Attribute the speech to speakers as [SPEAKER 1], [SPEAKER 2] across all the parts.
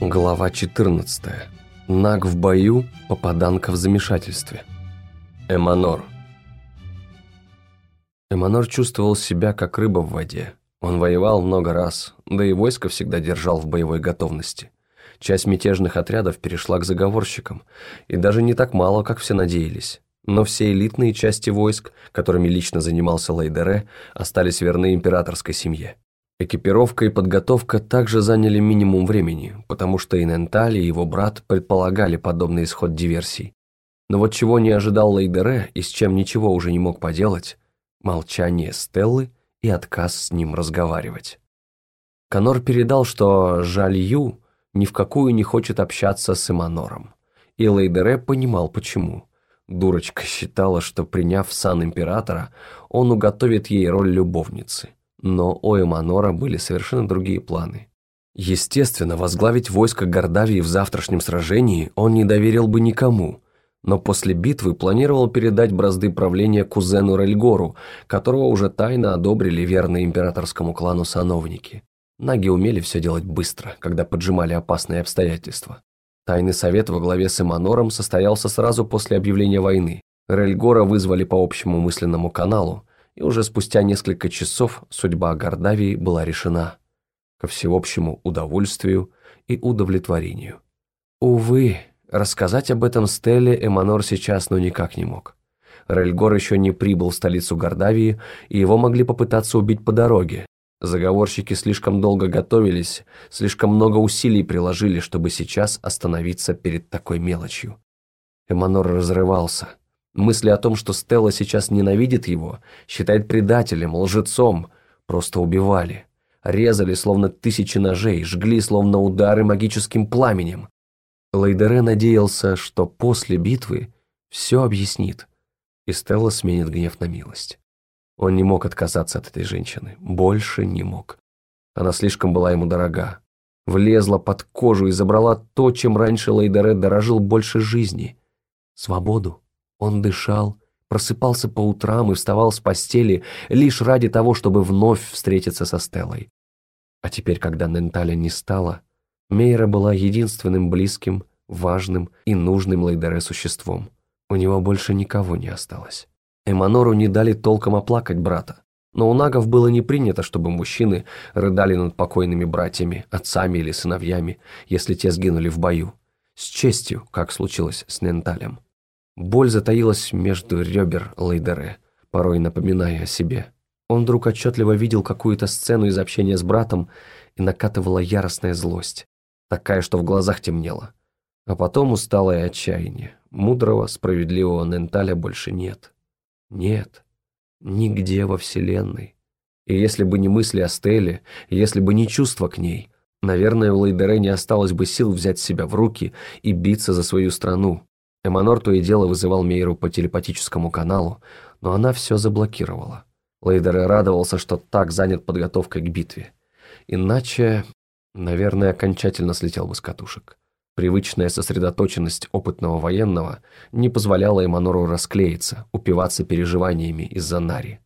[SPEAKER 1] Глава 14. Наг в бою, попаданка в замешательстве. Эманор. Эманор чувствовал себя как рыба в воде. Он воевал много раз, да и войско всегда держал в боевой готовности. Часть мятежных отрядов перешла к заговорщикам, и даже не так мало, как все надеялись. Но все элитные части войск, которыми лично занимался Лейдере, остались верны императорской семье. Экипировка и подготовка также заняли минимум времени, потому что и Нентали, и его брат предполагали подобный исход диверсий. Но вот чего не ожидал Лейдере и с чем ничего уже не мог поделать – молчание Стеллы и отказ с ним разговаривать. Конор передал, что Жалью ни в какую не хочет общаться с Эманором. И Лейдере понимал, почему. Дурочка считала, что приняв сан императора, он уготовит ей роль любовницы – но у Эманора были совершенно другие планы. Естественно, возглавить войско Гордавии в завтрашнем сражении он не доверил бы никому, но после битвы планировал передать бразды правления кузену Рельгору, которого уже тайно одобрили верные императорскому клану сановники. Наги умели все делать быстро, когда поджимали опасные обстоятельства. Тайный совет во главе с Эманором состоялся сразу после объявления войны. Рельгора вызвали по общему мысленному каналу, и уже спустя несколько часов судьба Гордавии была решена ко всеобщему удовольствию и удовлетворению. Увы, рассказать об этом Стелле Эманор сейчас ну никак не мог. Рельгор еще не прибыл в столицу Гордавии, и его могли попытаться убить по дороге. Заговорщики слишком долго готовились, слишком много усилий приложили, чтобы сейчас остановиться перед такой мелочью. Эманор разрывался – Мысли о том, что Стелла сейчас ненавидит его, считает предателем, лжецом, просто убивали. Резали, словно тысячи ножей, жгли, словно удары магическим пламенем. Лейдере надеялся, что после битвы все объяснит, и Стелла сменит гнев на милость. Он не мог отказаться от этой женщины, больше не мог. Она слишком была ему дорога. Влезла под кожу и забрала то, чем раньше Лейдере дорожил больше жизни – свободу. Он дышал, просыпался по утрам и вставал с постели лишь ради того, чтобы вновь встретиться со Стеллой. А теперь, когда Ненталя не стало, Мейра была единственным близким, важным и нужным Лейдере существом. У него больше никого не осталось. Эманору не дали толком оплакать брата. Но у нагов было не принято, чтобы мужчины рыдали над покойными братьями, отцами или сыновьями, если те сгинули в бою. С честью, как случилось с Ненталем. Боль затаилась между ребер Лейдере, порой напоминая о себе. Он вдруг отчетливо видел какую-то сцену из общения с братом, и накатывала яростная злость, такая, что в глазах темнело. А потом усталое отчаяние. Мудрого, справедливого Ненталя больше нет. Нет. Нигде во Вселенной. И если бы не мысли о Стелле, если бы не чувства к ней, наверное, у Лейдере не осталось бы сил взять себя в руки и биться за свою страну, Эманор то и дело вызывал Мейру по телепатическому каналу, но она все заблокировала. Лейдер радовался, что так занят подготовкой к битве. Иначе, наверное, окончательно слетел бы с катушек. Привычная сосредоточенность опытного военного не позволяла Эманору расклеиться, упиваться переживаниями из-за Нари.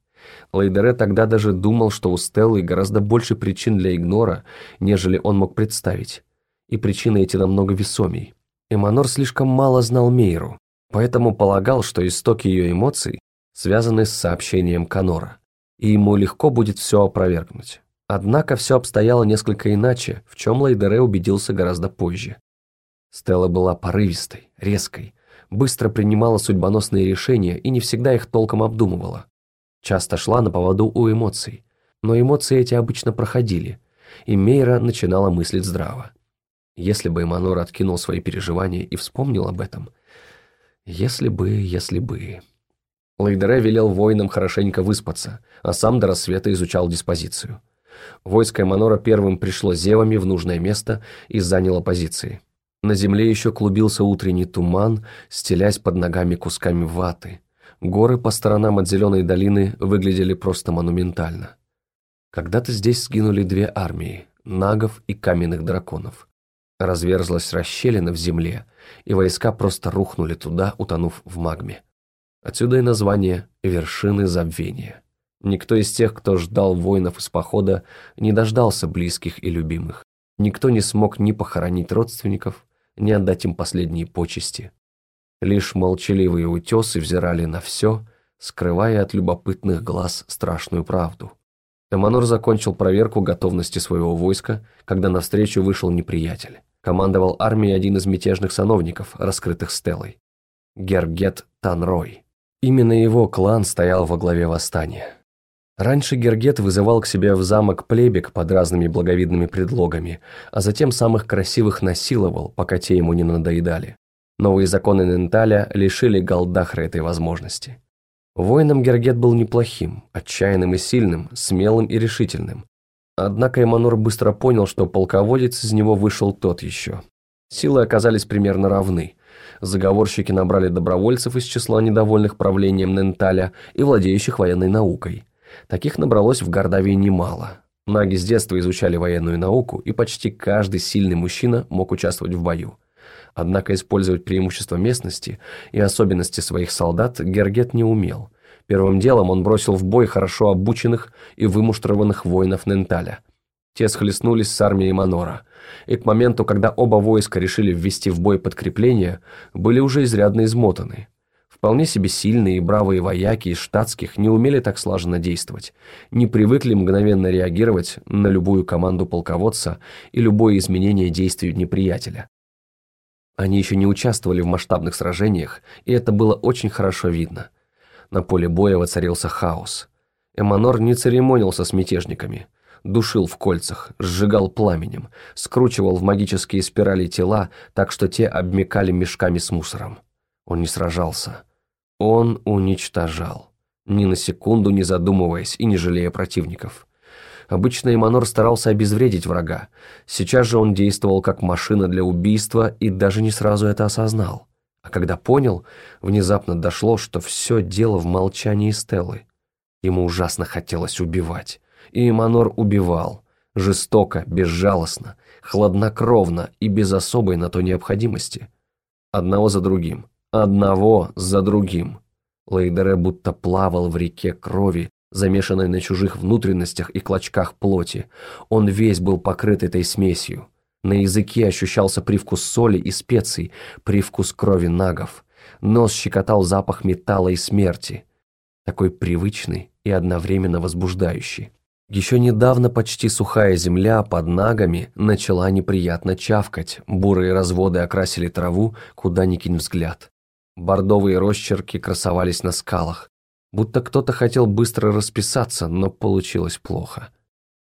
[SPEAKER 1] Лейдере тогда даже думал, что у Стеллы гораздо больше причин для игнора, нежели он мог представить. И причины эти намного весомей. Эманор слишком мало знал Мейру, поэтому полагал, что истоки ее эмоций связаны с сообщением Канора, и ему легко будет все опровергнуть. Однако все обстояло несколько иначе, в чем Лейдере убедился гораздо позже. Стелла была порывистой, резкой, быстро принимала судьбоносные решения и не всегда их толком обдумывала. Часто шла на поводу у эмоций, но эмоции эти обычно проходили, и Мейра начинала мыслить здраво. Если бы Эманор откинул свои переживания и вспомнил об этом. Если бы, если бы... Лейдере велел воинам хорошенько выспаться, а сам до рассвета изучал диспозицию. Войско Эманора первым пришло зевами в нужное место и заняло позиции. На земле еще клубился утренний туман, стелясь под ногами кусками ваты. Горы по сторонам от зеленой долины выглядели просто монументально. Когда-то здесь сгинули две армии – нагов и каменных драконов. Разверзлась расщелина в земле, и войска просто рухнули туда, утонув в магме. Отсюда и название «Вершины забвения». Никто из тех, кто ждал воинов из похода, не дождался близких и любимых. Никто не смог ни похоронить родственников, ни отдать им последние почести. Лишь молчаливые утесы взирали на все, скрывая от любопытных глаз страшную правду. Эманор закончил проверку готовности своего войска, когда навстречу вышел неприятель. Командовал армией один из мятежных сановников, раскрытых Стеллой. Гергет Танрой. Именно его клан стоял во главе восстания. Раньше Гергет вызывал к себе в замок плебек под разными благовидными предлогами, а затем самых красивых насиловал, пока те ему не надоедали. Новые законы Ненталя лишили Галдахра этой возможности. Воином Гергет был неплохим, отчаянным и сильным, смелым и решительным. Однако Эманур быстро понял, что полководец из него вышел тот еще. Силы оказались примерно равны. Заговорщики набрали добровольцев из числа недовольных правлением Ненталя и владеющих военной наукой. Таких набралось в Гордавии немало. Наги с детства изучали военную науку, и почти каждый сильный мужчина мог участвовать в бою. Однако использовать преимущества местности и особенности своих солдат Гергет не умел. Первым делом он бросил в бой хорошо обученных и вымуштрованных воинов Ненталя. Те схлестнулись с армией Манора, и к моменту, когда оба войска решили ввести в бой подкрепление, были уже изрядно измотаны. Вполне себе сильные и бравые вояки из штатских не умели так слаженно действовать, не привыкли мгновенно реагировать на любую команду полководца и любое изменение действий неприятеля. Они еще не участвовали в масштабных сражениях, и это было очень хорошо видно. На поле боя воцарился хаос. Эманор не церемонился с мятежниками, душил в кольцах, сжигал пламенем, скручивал в магические спирали тела, так что те обмекали мешками с мусором. Он не сражался, он уничтожал, ни на секунду не задумываясь и не жалея противников. Обычно Эманор старался обезвредить врага. Сейчас же он действовал как машина для убийства и даже не сразу это осознал. А когда понял, внезапно дошло, что все дело в молчании Стеллы. Ему ужасно хотелось убивать. И Эманор убивал. Жестоко, безжалостно, хладнокровно и без особой на то необходимости. Одного за другим. Одного за другим. Лейдере будто плавал в реке крови, замешанной на чужих внутренностях и клочках плоти. Он весь был покрыт этой смесью. На языке ощущался привкус соли и специй, привкус крови нагов. Нос щекотал запах металла и смерти. Такой привычный и одновременно возбуждающий. Еще недавно почти сухая земля под ногами начала неприятно чавкать, бурые разводы окрасили траву, куда ни кинь взгляд. Бордовые росчерки красовались на скалах. Будто кто-то хотел быстро расписаться, но получилось плохо.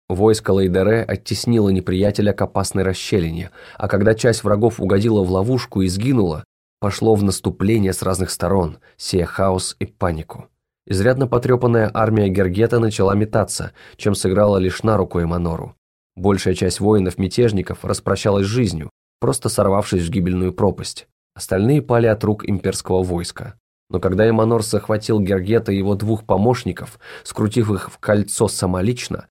[SPEAKER 1] Войско Лейдере оттеснило неприятеля к опасной расщелине, а когда часть врагов угодила в ловушку и сгинула, пошло в наступление с разных сторон, сея хаос и панику. Изрядно потрепанная армия Гергета начала метаться, чем сыграла лишь на руку Эманору. Большая часть воинов-мятежников распрощалась с жизнью, просто сорвавшись в гибельную пропасть. Остальные пали от рук имперского войска. Но когда Эманор захватил Гергета и его двух помощников, скрутив их в кольцо самолично,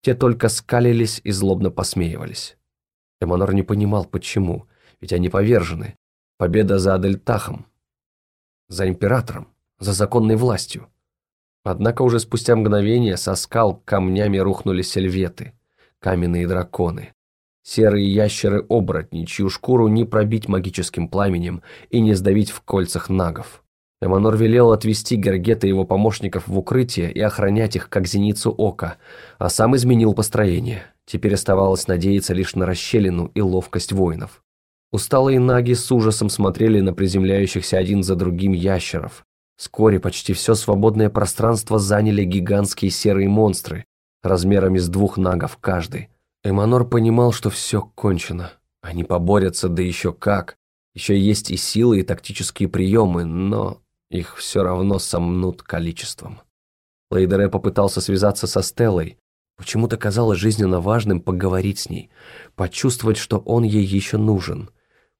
[SPEAKER 1] те только скалились и злобно посмеивались. Эманор не понимал, почему, ведь они повержены. Победа за Адельтахом, за императором, за законной властью. Однако уже спустя мгновение со скал камнями рухнули сельветы, каменные драконы, Серые ящеры-оборотни, чью шкуру не пробить магическим пламенем и не сдавить в кольцах нагов. Эманор велел отвести Гергета и его помощников в укрытие и охранять их, как зеницу ока, а сам изменил построение. Теперь оставалось надеяться лишь на расщелину и ловкость воинов. Усталые наги с ужасом смотрели на приземляющихся один за другим ящеров. Вскоре почти все свободное пространство заняли гигантские серые монстры, размерами с двух нагов каждый. Эманор понимал, что все кончено. Они поборются, да еще как. Еще есть и силы, и тактические приемы, но их все равно сомнут количеством. Лейдере попытался связаться со Стеллой. Почему-то казалось жизненно важным поговорить с ней, почувствовать, что он ей еще нужен.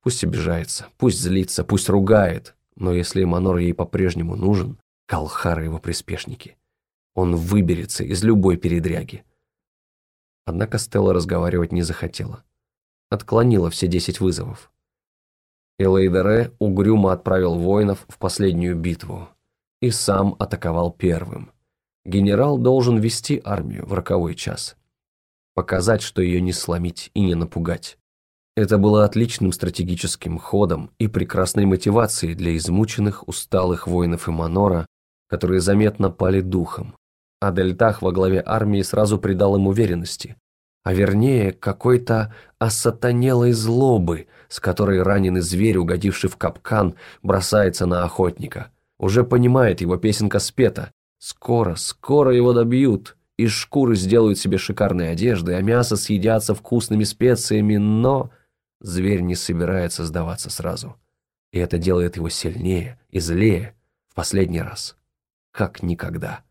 [SPEAKER 1] Пусть обижается, пусть злится, пусть ругает, но если Эманор ей по-прежнему нужен, Калхар и его приспешники, он выберется из любой передряги. Однако Стелла разговаривать не захотела. Отклонила все десять вызовов. Элейдере угрюмо отправил воинов в последнюю битву и сам атаковал первым. Генерал должен вести армию в роковой час. показать, что ее не сломить и не напугать. Это было отличным стратегическим ходом и прекрасной мотивацией для измученных, усталых воинов Эманора, которые заметно пали духом. А Дельтах во главе армии сразу придал им уверенности, а вернее какой-то осатанелой злобы, с которой раненый зверь, угодивший в капкан, бросается на охотника. Уже понимает, его песенка спета. Скоро, скоро его добьют. Из шкуры сделают себе шикарные одежды, а мясо съедятся вкусными специями, но зверь не собирается сдаваться сразу. И это делает его сильнее и злее в последний раз. Как никогда.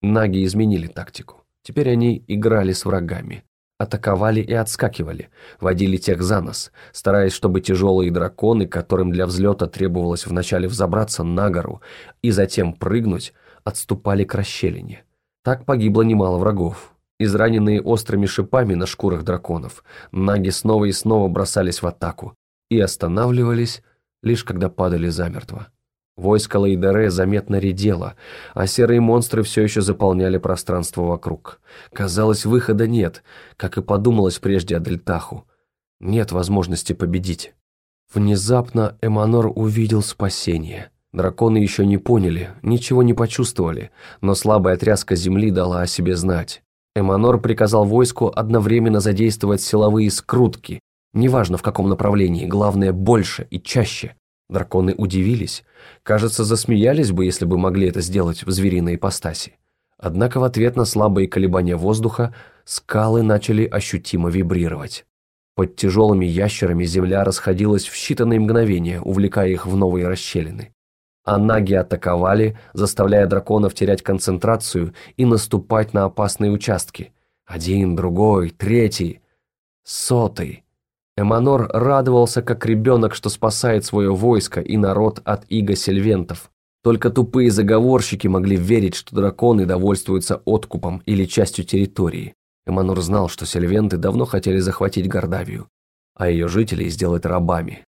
[SPEAKER 1] Наги изменили тактику. Теперь они играли с врагами. Атаковали и отскакивали, водили тех за нос, стараясь, чтобы тяжелые драконы, которым для взлета требовалось вначале взобраться на гору и затем прыгнуть, отступали к расщелине. Так погибло немало врагов, Израненные острыми шипами на шкурах драконов, наги снова и снова бросались в атаку и останавливались, лишь когда падали замертво. Войско Лейдере заметно редело, а серые монстры все еще заполняли пространство вокруг. Казалось, выхода нет, как и подумалось прежде о Дельтаху. Нет возможности победить. Внезапно Эманор увидел спасение. Драконы еще не поняли, ничего не почувствовали, но слабая тряска земли дала о себе знать. Эманор приказал войску одновременно задействовать силовые скрутки, неважно в каком направлении, главное больше и чаще. Драконы удивились, кажется, засмеялись бы, если бы могли это сделать в звериной ипостаси. Однако в ответ на слабые колебания воздуха скалы начали ощутимо вибрировать. Под тяжелыми ящерами земля расходилась в считанные мгновения, увлекая их в новые расщелины а наги атаковали, заставляя драконов терять концентрацию и наступать на опасные участки. Один, другой, третий, сотый. Эманор радовался, как ребенок, что спасает свое войско и народ от иго сельвентов. Только тупые заговорщики могли верить, что драконы довольствуются откупом или частью территории. Эманор знал, что сельвенты давно хотели захватить Гордавию, а ее жителей сделать рабами.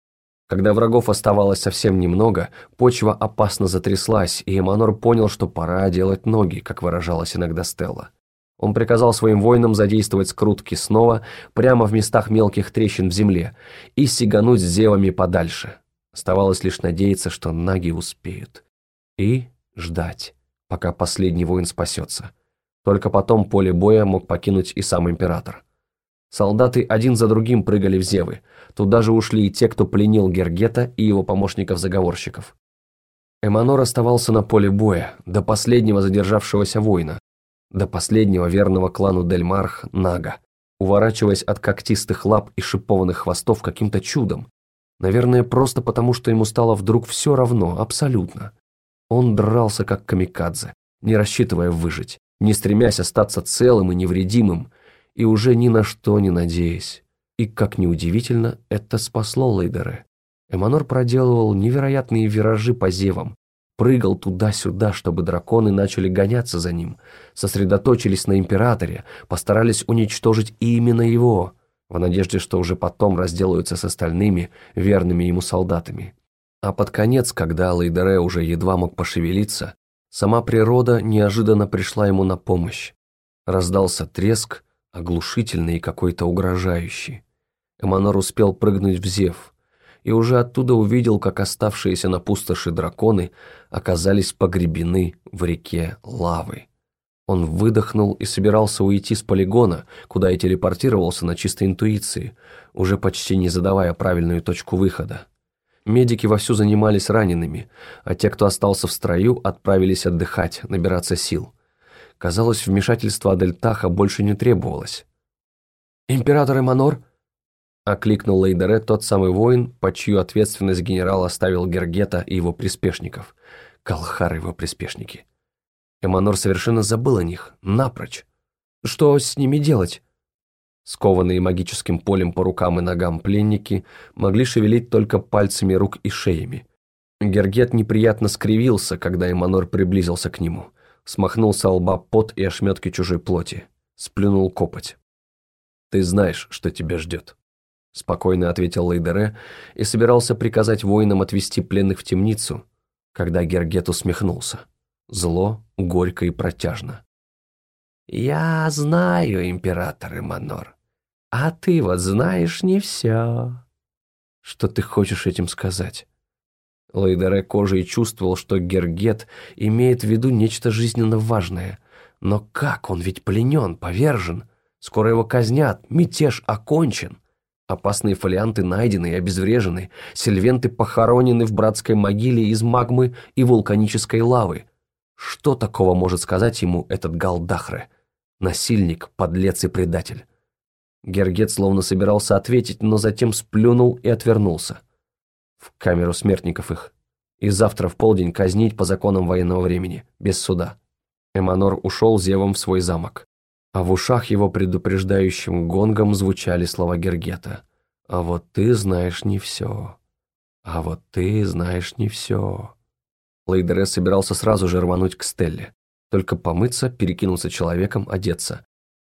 [SPEAKER 1] Когда врагов оставалось совсем немного, почва опасно затряслась, и Эманор понял, что пора делать ноги, как выражалась иногда Стелла. Он приказал своим воинам задействовать скрутки снова, прямо в местах мелких трещин в земле, и сигануть с зевами подальше. Оставалось лишь надеяться, что наги успеют. И ждать, пока последний воин спасется. Только потом поле боя мог покинуть и сам император. Солдаты один за другим прыгали в зевы. Туда же ушли и те, кто пленил Гергета и его помощников-заговорщиков. Эманор оставался на поле боя, до последнего задержавшегося воина, до последнего верного клану Дельмарх Нага, уворачиваясь от когтистых лап и шипованных хвостов каким-то чудом. Наверное, просто потому, что ему стало вдруг все равно, абсолютно. Он дрался как камикадзе, не рассчитывая выжить, не стремясь остаться целым и невредимым, и уже ни на что не надеясь. И, как ни удивительно, это спасло Лейдере. Эманор проделывал невероятные виражи по зевам, прыгал туда-сюда, чтобы драконы начали гоняться за ним, сосредоточились на императоре, постарались уничтожить именно его, в надежде, что уже потом разделаются с остальными верными ему солдатами. А под конец, когда Лейдере уже едва мог пошевелиться, сама природа неожиданно пришла ему на помощь. Раздался треск, оглушительный и какой-то угрожающий. Эманор успел прыгнуть в зев, и уже оттуда увидел, как оставшиеся на пустоши драконы оказались погребены в реке лавы. Он выдохнул и собирался уйти с полигона, куда и телепортировался на чистой интуиции, уже почти не задавая правильную точку выхода. Медики вовсю занимались ранеными, а те, кто остался в строю, отправились отдыхать, набираться сил. Казалось, вмешательство Адельтаха больше не требовалось. «Император Эманор?» — окликнул Лейдере тот самый воин, по чью ответственность генерал оставил Гергета и его приспешников. Калхар его приспешники. Эманор совершенно забыл о них, напрочь. Что с ними делать? Скованные магическим полем по рукам и ногам пленники могли шевелить только пальцами рук и шеями. Гергет неприятно скривился, когда Эманор приблизился к нему — смахнул со лба пот и ошметки чужой плоти, сплюнул копоть. «Ты знаешь, что тебя ждет», — спокойно ответил Лейдере и собирался приказать воинам отвести пленных в темницу, когда Гергет усмехнулся. Зло, горько и протяжно. «Я знаю, император Эманор, а ты вот знаешь не все». «Что ты хочешь этим сказать?» Лейдере кожей чувствовал, что Гергет имеет в виду нечто жизненно важное. Но как? Он ведь пленен, повержен. Скоро его казнят, мятеж окончен. Опасные фолианты найдены и обезврежены, сильвенты похоронены в братской могиле из магмы и вулканической лавы. Что такого может сказать ему этот Галдахре? Насильник, подлец и предатель. Гергет словно собирался ответить, но затем сплюнул и отвернулся. В камеру смертников их. И завтра в полдень казнить по законам военного времени, без суда. Эманор ушел зевом в свой замок а в ушах его предупреждающим гонгом звучали слова Гергета. «А вот ты знаешь не все. А вот ты знаешь не все». Лейдере собирался сразу же рвануть к Стелле. Только помыться, перекинуться человеком, одеться.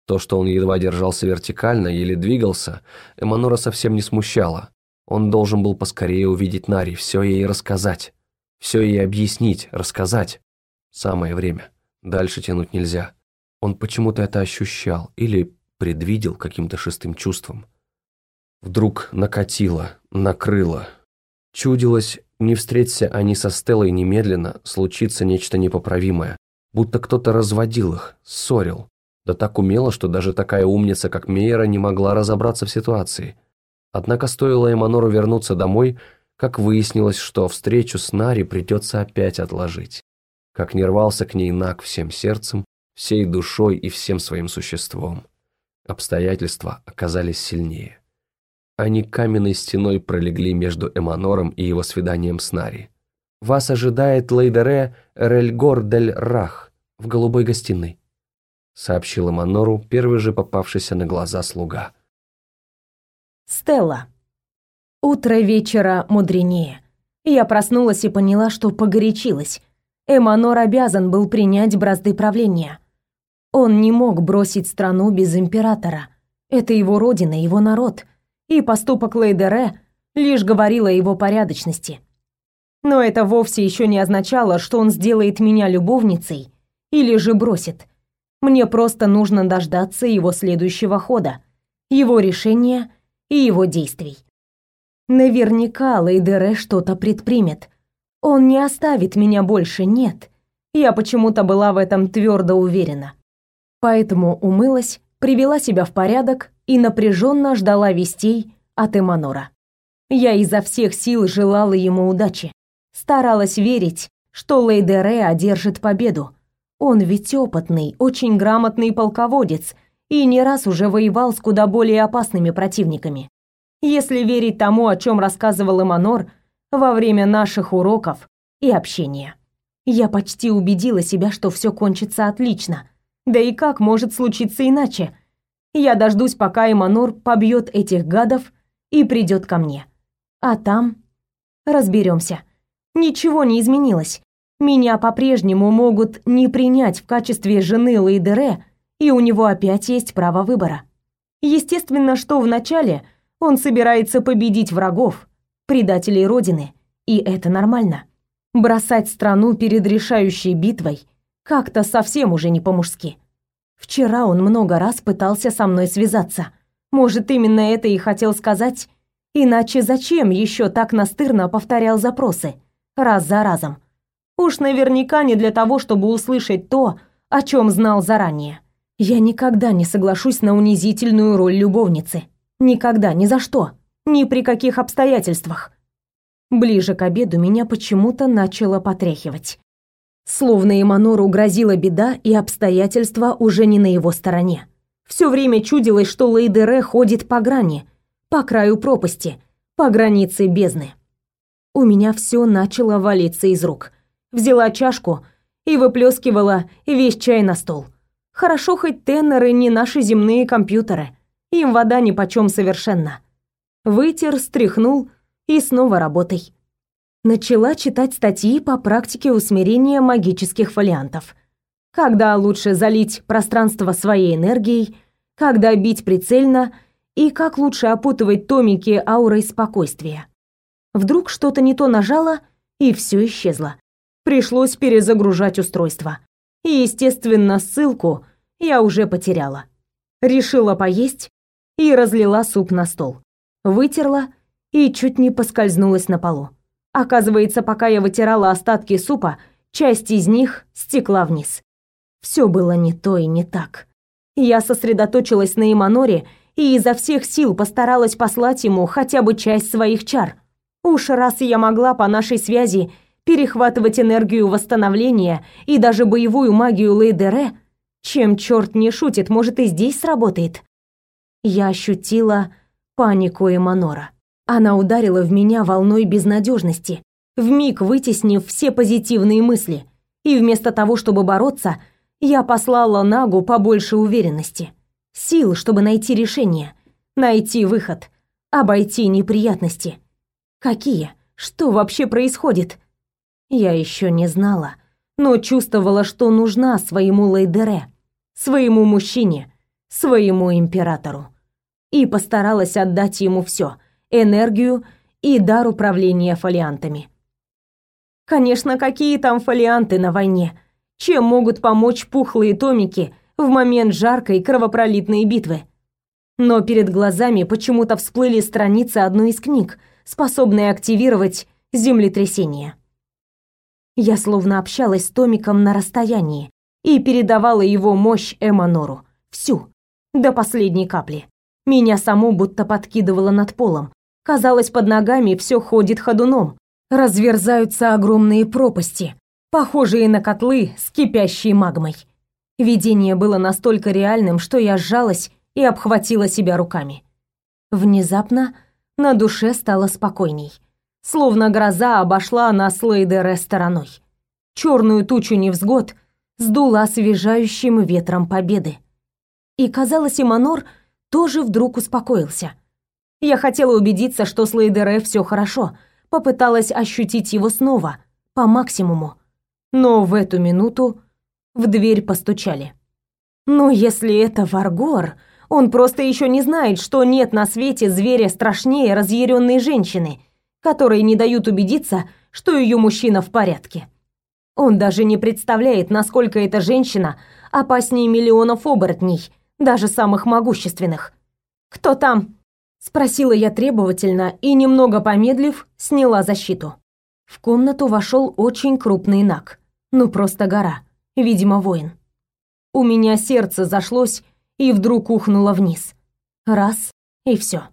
[SPEAKER 1] То, что он едва держался вертикально, еле двигался, Эманора совсем не смущало. Он должен был поскорее увидеть Нари, все ей рассказать. Все ей объяснить, рассказать. Самое время. Дальше тянуть нельзя. Он почему-то это ощущал или предвидел каким-то шестым чувством. Вдруг накатило, накрыло. Чудилось, не встреться они со Стеллой немедленно, случится нечто непоправимое, будто кто-то разводил их, ссорил. Да так умело, что даже такая умница, как Мейера, не могла разобраться в ситуации. Однако стоило Эманору вернуться домой, как выяснилось, что встречу с Нари придется опять отложить. Как не рвался к ней Нак всем сердцем, всей душой и всем своим существом. Обстоятельства оказались сильнее. Они каменной стеной пролегли между Эманором и его свиданием с Нари. «Вас ожидает Лейдере Рельгор дель Рах в голубой гостиной», сообщил Эманору первый же попавшийся на глаза слуга.
[SPEAKER 2] Стелла. Утро вечера мудренее. Я проснулась и поняла, что погорячилась. Эманор обязан был принять бразды правления. Он не мог бросить страну без императора. Это его родина, его народ. И поступок Лейдере лишь говорил о его порядочности. Но это вовсе еще не означало, что он сделает меня любовницей или же бросит. Мне просто нужно дождаться его следующего хода, его решения и его действий. Наверняка Лейдере что-то предпримет. Он не оставит меня больше, нет. Я почему-то была в этом твердо уверена. Поэтому умылась, привела себя в порядок и напряженно ждала вестей от Эманора. Я изо всех сил желала ему удачи, старалась верить, что Лейдере одержит победу. Он ведь опытный, очень грамотный полководец и не раз уже воевал с куда более опасными противниками. Если верить тому, о чем рассказывал Эманор во время наших уроков и общения. Я почти убедила себя, что все кончится отлично – да и как может случиться иначе? Я дождусь, пока Эманур побьет этих гадов и придет ко мне. А там разберемся. Ничего не изменилось. Меня по-прежнему могут не принять в качестве жены Лейдере, и у него опять есть право выбора. Естественно, что вначале он собирается победить врагов, предателей Родины, и это нормально. Бросать страну перед решающей битвой – как-то совсем уже не по-мужски. Вчера он много раз пытался со мной связаться. Может, именно это и хотел сказать? Иначе зачем еще так настырно повторял запросы, раз за разом? Уж наверняка не для того, чтобы услышать то, о чем знал заранее. Я никогда не соглашусь на унизительную роль любовницы. Никогда, ни за что. Ни при каких обстоятельствах. Ближе к обеду меня почему-то начало потряхивать. Словно Эманору грозила беда, и обстоятельства уже не на его стороне. Все время чудилось, что Лейдере ходит по грани, по краю пропасти, по границе бездны. У меня все начало валиться из рук. Взяла чашку и выплескивала весь чай на стол. Хорошо хоть теноры не наши земные компьютеры. Им вода нипочем совершенно. Вытер, стряхнул и снова работай начала читать статьи по практике усмирения магических фолиантов. Когда лучше залить пространство своей энергией, когда бить прицельно и как лучше опутывать томики аурой спокойствия. Вдруг что-то не то нажала, и все исчезло. Пришлось перезагружать устройство. И, естественно, ссылку я уже потеряла. Решила поесть и разлила суп на стол. Вытерла и чуть не поскользнулась на полу. Оказывается, пока я вытирала остатки супа, часть из них стекла вниз. Все было не то и не так. Я сосредоточилась на Иманоре и изо всех сил постаралась послать ему хотя бы часть своих чар. Уж раз я могла по нашей связи перехватывать энергию восстановления и даже боевую магию Лейдере, чем черт не шутит, может и здесь сработает. Я ощутила панику Эманора. Она ударила в меня волной безнадежности, вмиг вытеснив все позитивные мысли. И вместо того, чтобы бороться, я послала Нагу побольше уверенности, сил, чтобы найти решение, найти выход, обойти неприятности. Какие? Что вообще происходит? Я еще не знала, но чувствовала, что нужна своему Лейдере, своему мужчине, своему императору. И постаралась отдать ему все энергию и дар управления фолиантами. Конечно, какие там фолианты на войне? Чем могут помочь пухлые томики в момент жаркой кровопролитной битвы? Но перед глазами почему-то всплыли страницы одной из книг, способной активировать землетрясение. Я словно общалась с Томиком на расстоянии и передавала его мощь Эманору. Всю. До последней капли. Меня саму будто подкидывало над полом, Казалось, под ногами все ходит ходуном. Разверзаются огромные пропасти, похожие на котлы с кипящей магмой. Видение было настолько реальным, что я сжалась и обхватила себя руками. Внезапно на душе стало спокойней. Словно гроза обошла нас Лейдере стороной. Черную тучу невзгод сдула освежающим ветром победы. И, казалось, Иманор тоже вдруг успокоился — я хотела убедиться, что с Лейдере все хорошо, попыталась ощутить его снова, по максимуму. Но в эту минуту в дверь постучали. Ну, если это Варгор, он просто еще не знает, что нет на свете зверя страшнее разъяренной женщины, которые не дают убедиться, что ее мужчина в порядке. Он даже не представляет, насколько эта женщина опаснее миллионов оборотней, даже самых могущественных. «Кто там?» Спросила я требовательно и, немного помедлив, сняла защиту. В комнату вошел очень крупный наг. Ну просто гора. Видимо, воин. У меня сердце зашлось и вдруг ухнуло вниз. Раз, и все.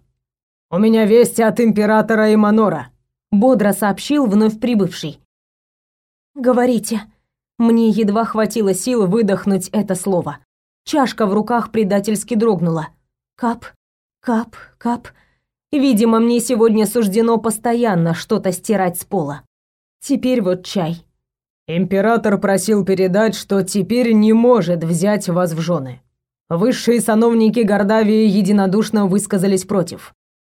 [SPEAKER 3] «У меня вести от императора Иманора», —
[SPEAKER 2] бодро сообщил вновь прибывший. «Говорите». Мне едва хватило сил выдохнуть это слово. Чашка в руках предательски дрогнула. Кап, Кап, кап. Видимо, мне сегодня суждено постоянно что-то стирать с пола. Теперь вот чай.
[SPEAKER 3] Император просил передать, что теперь не может взять вас в жены. Высшие сановники Гордавии единодушно высказались против.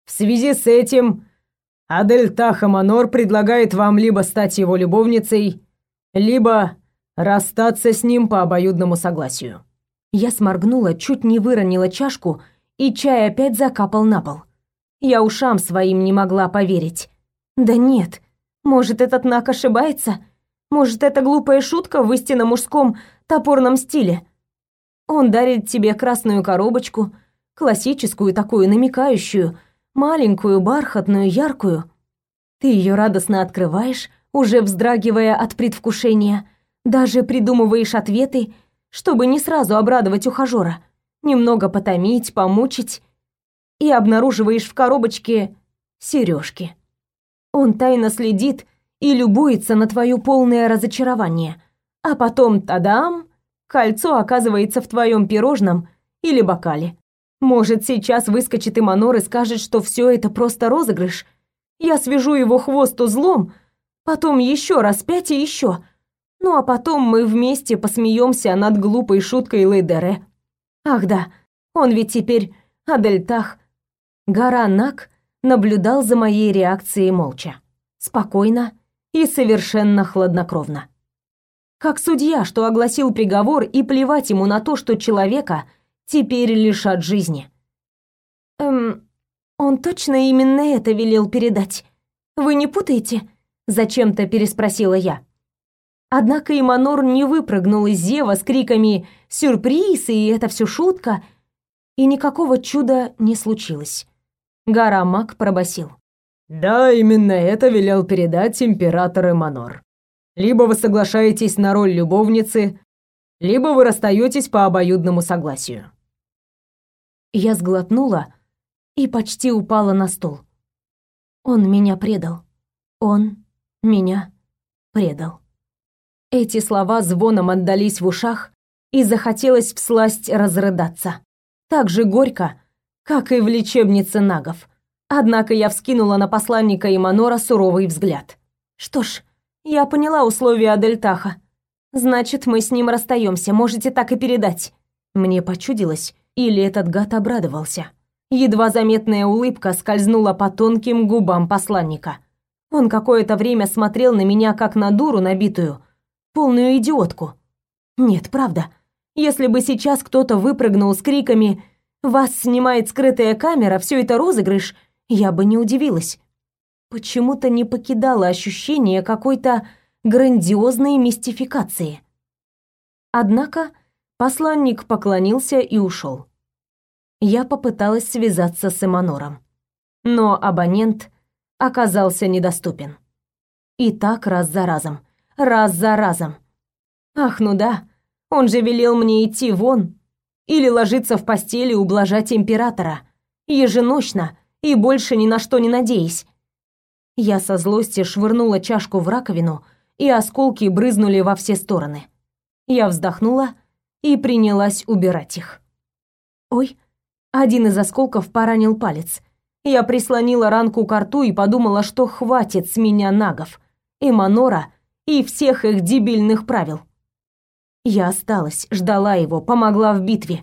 [SPEAKER 3] В связи с этим Адель Тахаманор предлагает вам либо стать его любовницей, либо расстаться с ним по обоюдному согласию.
[SPEAKER 2] Я сморгнула, чуть не выронила чашку и чай опять закапал на пол. Я ушам своим не могла поверить. Да нет, может, этот Нак ошибается? Может, это глупая шутка в истинно мужском топорном стиле? Он дарит тебе красную коробочку, классическую такую намекающую, маленькую, бархатную, яркую. Ты ее радостно открываешь, уже вздрагивая от предвкушения, даже придумываешь ответы, чтобы не сразу обрадовать ухажера немного потомить, помучить, и обнаруживаешь в коробочке сережки. Он тайно следит и любуется на твое полное разочарование, а потом тадам, кольцо оказывается в твоем пирожном или бокале. Может, сейчас выскочит Иманор и скажет, что все это просто розыгрыш. Я свяжу его хвост узлом, потом еще раз пять и еще. Ну а потом мы вместе посмеемся над глупой шуткой Лейдере. Ах да, он ведь теперь Адельтах. Гора Нак наблюдал за моей реакцией молча, спокойно и совершенно хладнокровно. Как судья, что огласил приговор и плевать ему на то, что человека теперь лишат жизни. Эм, он точно именно это велел передать. Вы не путаете? Зачем-то переспросила я. Однако Иманор не выпрыгнул из зева с криками «Сюрприз!» и «Это все шутка!» И никакого чуда не случилось. Гора Мак пробасил.
[SPEAKER 3] «Да, именно это велел передать император Эманор. Либо вы соглашаетесь на роль любовницы, либо вы расстаетесь по обоюдному согласию».
[SPEAKER 2] Я сглотнула и почти упала на стул. Он меня предал. Он меня предал. Эти слова звоном отдались в ушах, и захотелось всласть разрыдаться. Так же горько, как и в лечебнице нагов. Однако я вскинула на посланника Иманора суровый взгляд. Что ж, я поняла условия Адельтаха. Значит, мы с ним расстаемся, можете так и передать. Мне почудилось, или этот гад обрадовался. Едва заметная улыбка скользнула по тонким губам посланника. Он какое-то время смотрел на меня как на дуру набитую, полную идиотку. Нет, правда. Если бы сейчас кто-то выпрыгнул с криками «Вас снимает скрытая камера, все это розыгрыш», я бы не удивилась. Почему-то не покидало ощущение какой-то грандиозной мистификации. Однако посланник поклонился и ушел я попыталась связаться с Эманором. Но абонент оказался недоступен. И так раз за разом, раз за разом. Ах, ну да, он же велел мне идти вон или ложиться в постели ублажать императора еженочно и больше ни на что не надеясь. Я со злости швырнула чашку в раковину, и осколки брызнули во все стороны. Я вздохнула и принялась убирать их. Ой, один из осколков поранил палец. Я прислонила ранку к рту и подумала, что хватит с меня нагов, и Манора, и всех их дебильных правил. Я осталась, ждала его, помогла в битве.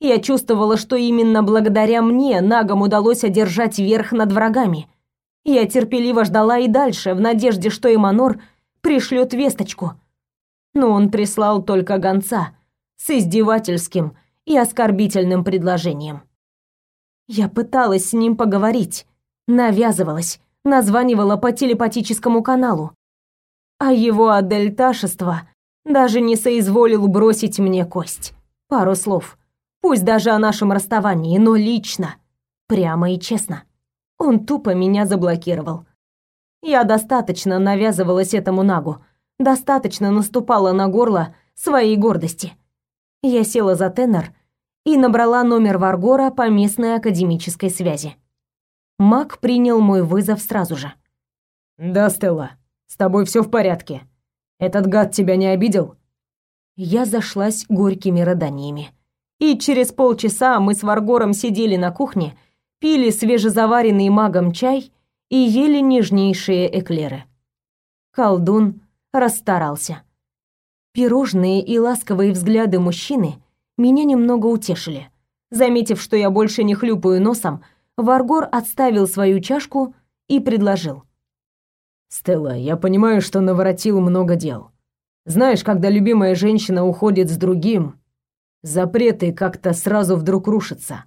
[SPEAKER 2] Я чувствовала, что именно благодаря мне нагам удалось одержать верх над врагами. Я терпеливо ждала и дальше, в надежде, что Эманор пришлет весточку. Но он прислал только гонца с издевательским и оскорбительным предложением. Я пыталась с ним поговорить, навязывалась, названивала по телепатическому каналу. А его адельташество даже не соизволил бросить мне кость. Пару слов. Пусть даже о нашем расставании, но лично, прямо и честно. Он тупо меня заблокировал. Я достаточно навязывалась этому нагу, достаточно наступала на горло своей гордости. Я села за тенор и набрала номер Варгора по местной академической связи. Мак принял мой вызов сразу же.
[SPEAKER 3] «Да, Стелла, с тобой все в порядке. Этот гад тебя не обидел?»
[SPEAKER 2] Я зашлась горькими рыданиями. И через полчаса мы с Варгором сидели на кухне, пили свежезаваренный магом чай и ели нежнейшие эклеры. Колдун расстарался. Пирожные и ласковые взгляды мужчины меня немного утешили. Заметив, что я больше не хлюпаю носом, Варгор отставил свою чашку и предложил.
[SPEAKER 3] «Стелла, я понимаю, что наворотил много дел. Знаешь, когда любимая женщина уходит с другим, запреты как-то сразу вдруг рушатся.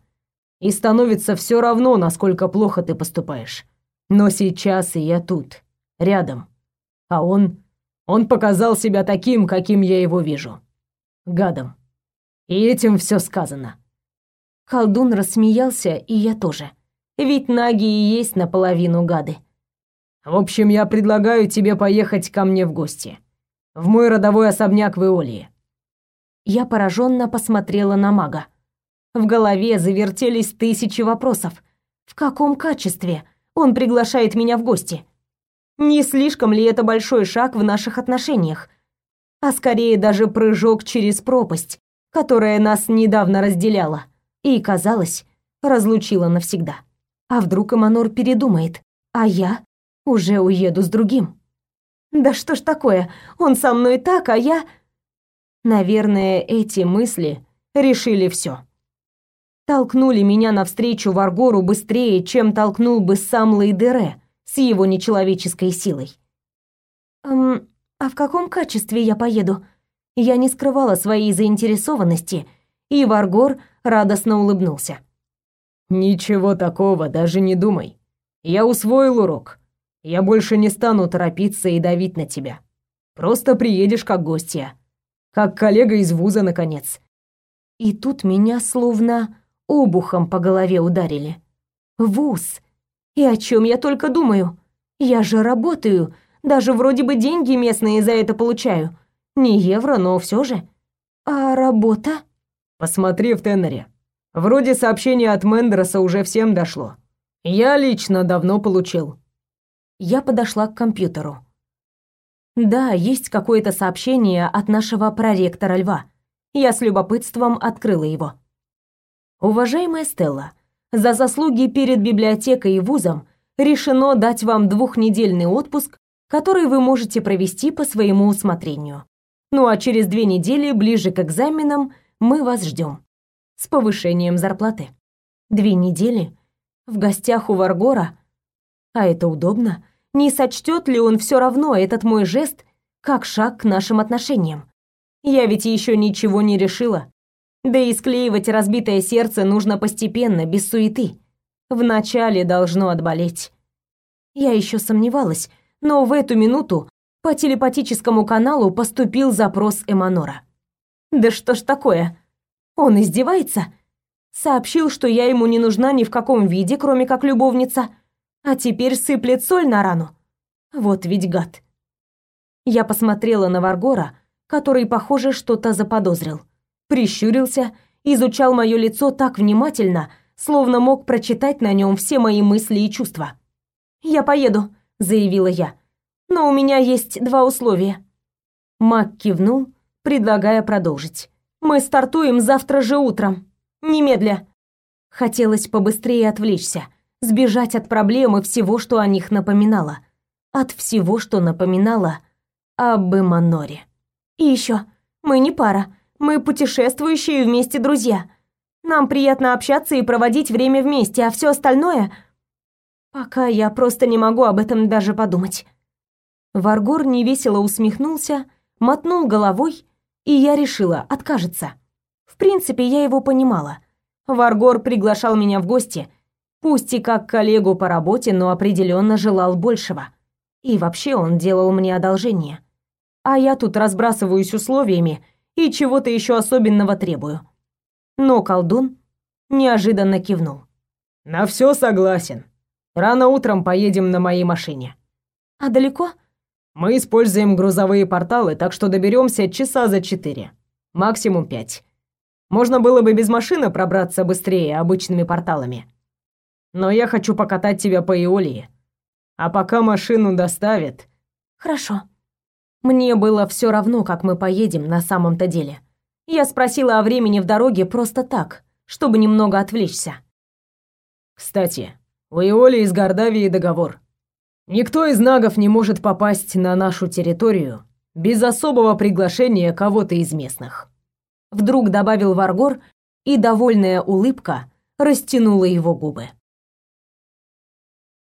[SPEAKER 3] И становится все равно, насколько плохо ты поступаешь. Но сейчас и я тут, рядом. А он... Он показал себя таким, каким я его вижу. Гадом. И этим все сказано.
[SPEAKER 2] Колдун рассмеялся, и я тоже. Ведь наги и есть наполовину гады.
[SPEAKER 3] В общем, я предлагаю тебе поехать ко мне в гости. В мой родовой особняк в Иолии.
[SPEAKER 2] Я пораженно посмотрела на мага. В голове завертелись тысячи вопросов. В каком качестве он приглашает меня в гости? Не слишком ли это большой шаг в наших отношениях? А скорее даже прыжок через пропасть, которая нас недавно разделяла и, казалось, разлучила навсегда. А вдруг Эманор передумает, а я уже уеду с другим? Да что ж такое? Он со мной так, а я... Наверное, эти мысли решили все. Толкнули меня навстречу Варгору быстрее, чем толкнул бы сам Лейдере с его нечеловеческой силой. «Эм, а в каком качестве я поеду?» Я не скрывала своей заинтересованности, и Варгор радостно улыбнулся.
[SPEAKER 3] «Ничего такого, даже не думай. Я усвоил урок. Я больше не стану торопиться и давить на тебя. Просто приедешь как гостья. Как коллега из вуза, наконец.
[SPEAKER 2] И тут меня словно обухом по голове ударили. Вуз. И о чем я только думаю? Я же работаю, даже вроде бы деньги местные за это получаю. Не евро, но все же. А работа?
[SPEAKER 3] Посмотри в теннере. Вроде сообщение от Мендерса уже всем дошло. Я лично давно получил.
[SPEAKER 2] Я подошла к компьютеру. Да, есть какое-то сообщение от нашего проректора Льва. Я с любопытством открыла его. Уважаемая Стелла, за заслуги перед библиотекой и вузом решено дать вам двухнедельный отпуск, который вы можете провести по своему усмотрению. Ну а через две недели, ближе к экзаменам, мы вас ждем. С повышением зарплаты. Две недели? В гостях у Варгора? А это удобно? Не сочтет ли он все равно этот мой жест как шаг к нашим отношениям? Я ведь еще ничего не решила. Да и склеивать разбитое сердце нужно постепенно, без суеты. Вначале должно отболеть. Я еще сомневалась, но в эту минуту по телепатическому каналу поступил запрос Эманора. Да что ж такое? Он издевается? Сообщил, что я ему не нужна ни в каком виде, кроме как любовница, а теперь сыплет соль на рану. Вот ведь гад. Я посмотрела на Варгора, который, похоже, что-то заподозрил прищурился, изучал мое лицо так внимательно, словно мог прочитать на нем все мои мысли и чувства. «Я поеду», — заявила я. «Но у меня есть два условия». Мак кивнул, предлагая продолжить. «Мы стартуем завтра же утром. Немедля». Хотелось побыстрее отвлечься, сбежать от проблемы всего, что о них напоминало. От всего, что напоминало об Эманоре. «И еще, мы не пара. Мы путешествующие вместе друзья. Нам приятно общаться и проводить время вместе, а все остальное... Пока я просто не могу об этом даже подумать. Варгор невесело усмехнулся, мотнул головой, и я решила, откажется. В принципе, я его понимала. Варгор приглашал меня в гости, пусть и как коллегу по работе, но определенно желал большего. И вообще он делал мне одолжение. А я тут разбрасываюсь условиями, и чего-то еще особенного требую. Но колдун неожиданно кивнул.
[SPEAKER 3] На все согласен. Рано утром поедем на моей машине.
[SPEAKER 2] А далеко?
[SPEAKER 3] Мы используем грузовые порталы, так что доберемся часа за четыре, максимум пять. Можно было бы без машины пробраться быстрее обычными порталами. Но я хочу покатать тебя по Иолии. А пока машину доставят...
[SPEAKER 2] Хорошо. Мне было все равно, как мы поедем на самом-то деле. Я спросила о времени в дороге просто так, чтобы немного отвлечься.
[SPEAKER 3] Кстати, у Иоли из Гордавии договор. Никто из нагов не может попасть на нашу территорию без особого приглашения кого-то из местных.
[SPEAKER 2] Вдруг добавил Варгор, и довольная улыбка растянула его губы.